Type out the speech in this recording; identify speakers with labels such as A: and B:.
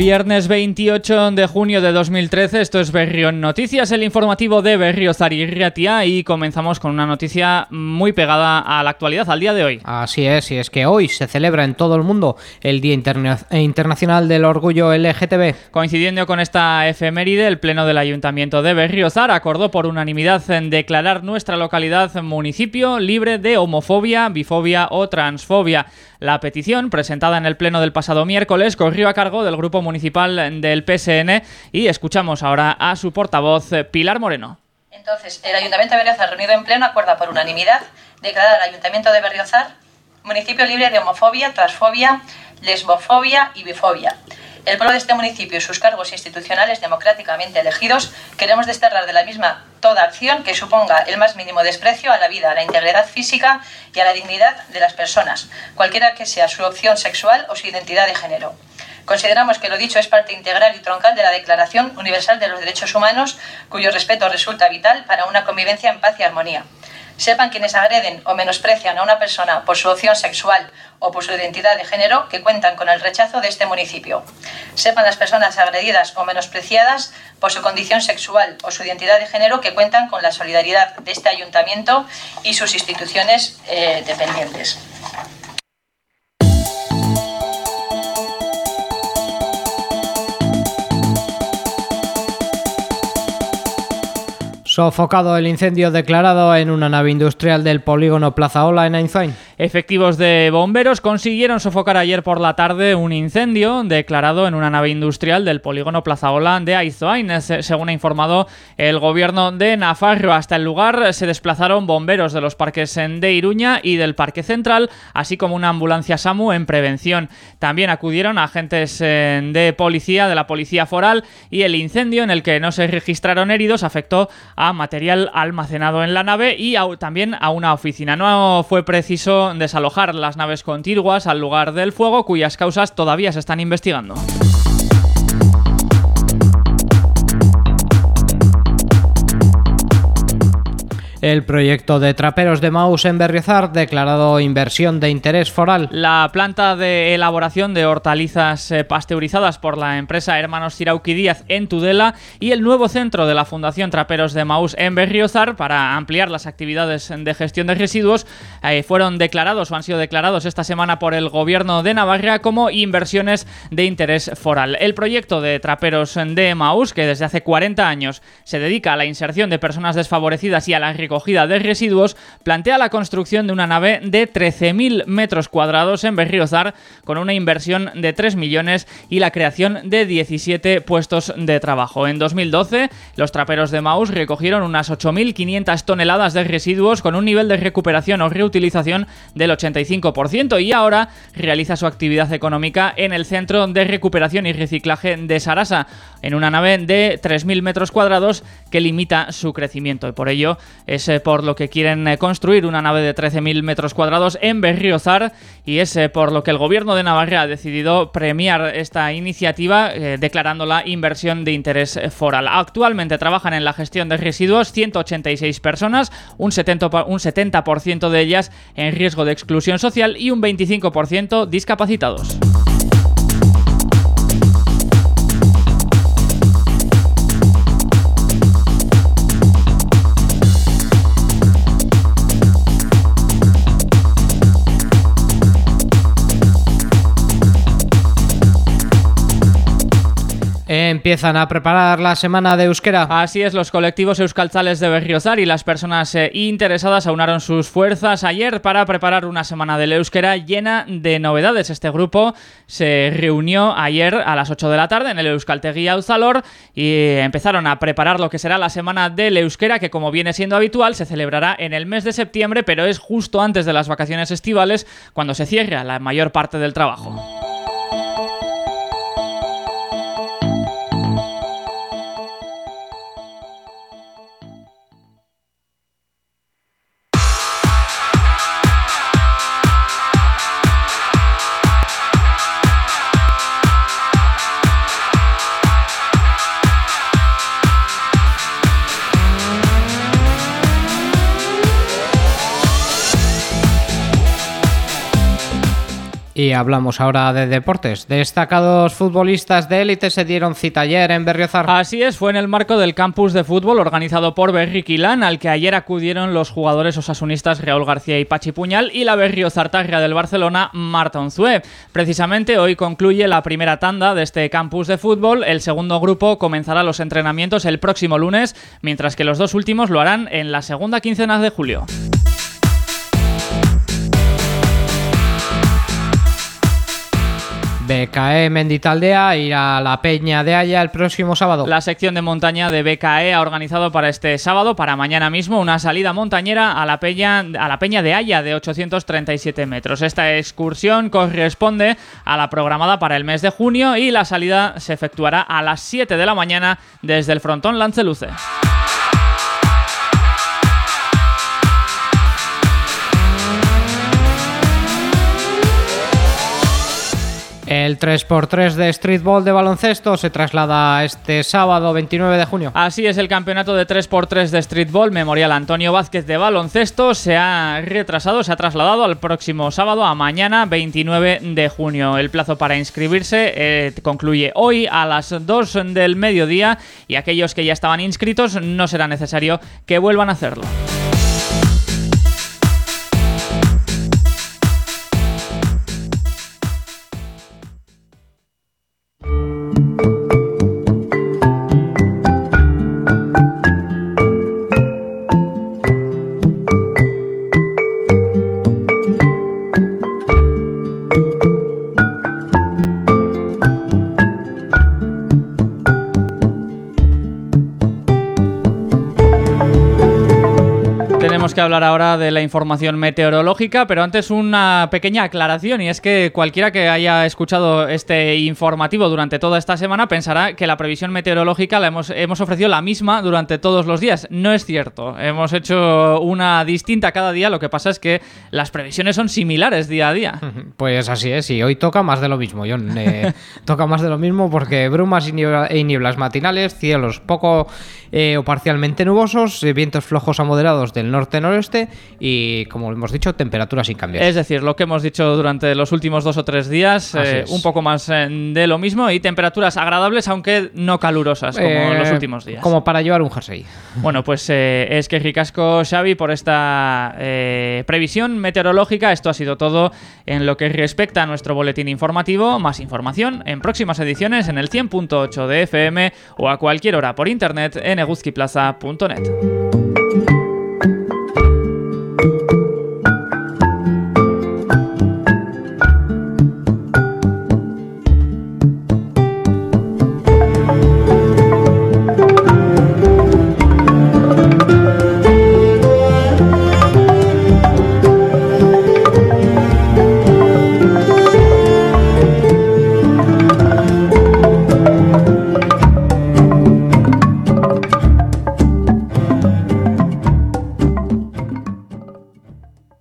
A: Viernes 28 de junio de 2013, esto es Berrión Noticias, el informativo de Berriozar y Riatia y comenzamos con una noticia muy pegada a la actualidad, al día de hoy.
B: Así es, y es que hoy se celebra en todo el mundo el Día Internacional del Orgullo LGTB.
A: Coincidiendo con esta efeméride, el Pleno del Ayuntamiento de Berriozar acordó por unanimidad en declarar nuestra localidad municipio libre de homofobia, bifobia o transfobia. La petición, presentada en el Pleno del pasado miércoles, corrió a cargo del Grupo Municipal del PSN y escuchamos ahora a su portavoz, Pilar Moreno.
C: Entonces, el Ayuntamiento de Berriozar, reunido en pleno, acuerda por unanimidad declarar al Ayuntamiento de Berriozar municipio libre de homofobia, transfobia, lesbofobia y bifobia. El pueblo de este municipio y sus cargos institucionales democráticamente elegidos queremos desterrar de la misma toda acción que suponga el más mínimo desprecio a la vida, a la integridad física y a la dignidad de las personas, cualquiera que sea su opción sexual o su identidad de género. Consideramos que lo dicho es parte integral y troncal de la Declaración Universal de los Derechos Humanos, cuyo respeto resulta vital para una convivencia en paz y armonía. Sepan quienes agreden o menosprecian a una persona por su opción sexual o por su identidad de género que cuentan con el rechazo de este municipio. Sepan las personas agredidas o menospreciadas por su condición sexual o su identidad de género que cuentan con la solidaridad de este ayuntamiento y sus instituciones eh, dependientes.
B: Sofocado el incendio declarado en una nave industrial del polígono Plaza Ola en Ainzain.
A: Efectivos de bomberos consiguieron sofocar ayer por la tarde un incendio declarado en una nave industrial del polígono Plaza Ola de Aizoain, según ha informado el gobierno de Nafarro. Hasta el lugar se desplazaron bomberos de los parques de Iruña y del Parque Central, así como una ambulancia SAMU en prevención. También acudieron agentes eh, de policía, de la policía foral, y el incendio en el que no se registraron heridos afectó a material almacenado en la nave y también a una oficina. No fue preciso desalojar las naves contiguas al lugar del fuego, cuyas causas todavía se están investigando.
B: El proyecto de traperos de Maus en Berriozar declarado inversión de interés foral.
A: La planta de elaboración de hortalizas eh, pasteurizadas por la empresa Hermanos Cirauqui Díaz en Tudela y el nuevo centro de la Fundación Traperos de Maus en Berriozar para ampliar las actividades de gestión de residuos eh, fueron declarados o han sido declarados esta semana por el gobierno de Navarra como inversiones de interés foral. El proyecto de traperos de Maus, que desde hace 40 años se dedica a la inserción de personas desfavorecidas y a la recogida de residuos, plantea la construcción de una nave de 13.000 metros cuadrados en Berriozar con una inversión de 3 millones y la creación de 17 puestos de trabajo. En 2012, los traperos de Maus recogieron unas 8.500 toneladas de residuos con un nivel de recuperación o reutilización del 85% y ahora realiza su actividad económica en el Centro de Recuperación y Reciclaje de Sarasa, en una nave de 3.000 metros cuadrados que limita su crecimiento. Por ello es es eh, por lo que quieren eh, construir una nave de 13.000 metros cuadrados en Berriozar y es eh, por lo que el gobierno de Navarra ha decidido premiar esta iniciativa declarándola inversión de interés foral. Actualmente trabajan en la gestión de residuos 186 personas, un 70%, un 70 de ellas en riesgo de exclusión social y un 25% discapacitados.
B: Empiezan a preparar la semana de euskera.
A: Así es, los colectivos euskaltzales de Berriozar y las personas eh, interesadas aunaron sus fuerzas ayer para preparar una semana del euskera llena de novedades. Este grupo se reunió ayer a las 8 de la tarde en el Euskaltegui Auzalor y empezaron a preparar lo que será la semana del euskera que como viene siendo habitual se celebrará en el mes de septiembre, pero es justo antes de las vacaciones estivales cuando se cierra la mayor parte del trabajo.
B: Y hablamos ahora de deportes. Destacados futbolistas de élite se dieron cita ayer en Berriozar.
A: Así es, fue en el marco del campus de fútbol organizado por Berriquilán, al que ayer acudieron los jugadores osasunistas Raúl García y Pachi Puñal y la Berriozartarria del Barcelona, Marta Unzué. Precisamente hoy concluye la primera tanda de este campus de fútbol. El segundo grupo comenzará los entrenamientos el próximo lunes, mientras que los dos últimos lo harán en la segunda quincena de julio.
B: BKE Menditaldea irá a la Peña de Haya el próximo sábado.
A: La sección de montaña de BKE ha organizado para este sábado, para mañana mismo, una salida montañera a la Peña, a la Peña de Haya de 837 metros. Esta excursión corresponde a la programada para el mes de junio y la salida se efectuará a las 7 de la mañana desde el frontón Lanceluce.
B: El 3x3 de streetball de baloncesto se traslada este sábado 29 de junio.
A: Así es, el campeonato de 3x3 de streetball Memorial Antonio Vázquez de baloncesto se ha retrasado, se ha trasladado al próximo sábado, a mañana 29 de junio. El plazo para inscribirse eh, concluye hoy a las 2 del mediodía y aquellos que ya estaban inscritos no será necesario que vuelvan a hacerlo. Que hablar ahora de la información meteorológica, pero antes una pequeña aclaración y es que cualquiera que haya escuchado este informativo durante toda esta semana pensará que la previsión meteorológica la hemos, hemos ofrecido la misma durante todos los días. No es cierto, hemos hecho una distinta cada día, lo que pasa es que las previsiones son similares día a día.
B: Pues así es, y hoy toca más de lo mismo, John. Eh, toca más de lo mismo porque brumas y nieblas matinales, cielos poco eh, o parcialmente nubosos, eh, vientos flojos a moderados del norte-noroeste y, como hemos dicho, temperaturas sin cambiar.
A: Es decir, lo que hemos dicho durante los últimos dos o tres días, eh, un poco más de lo mismo y temperaturas agradables, aunque no calurosas como los últimos días.
B: Como para llevar un jersey.
A: Bueno, pues es que ricasco Xavi por esta previsión meteorológica. Esto ha sido todo en lo que respecta a nuestro boletín informativo. Más información en próximas ediciones en el 100.8 de FM o a cualquier hora por internet en eguzkiplaza.net.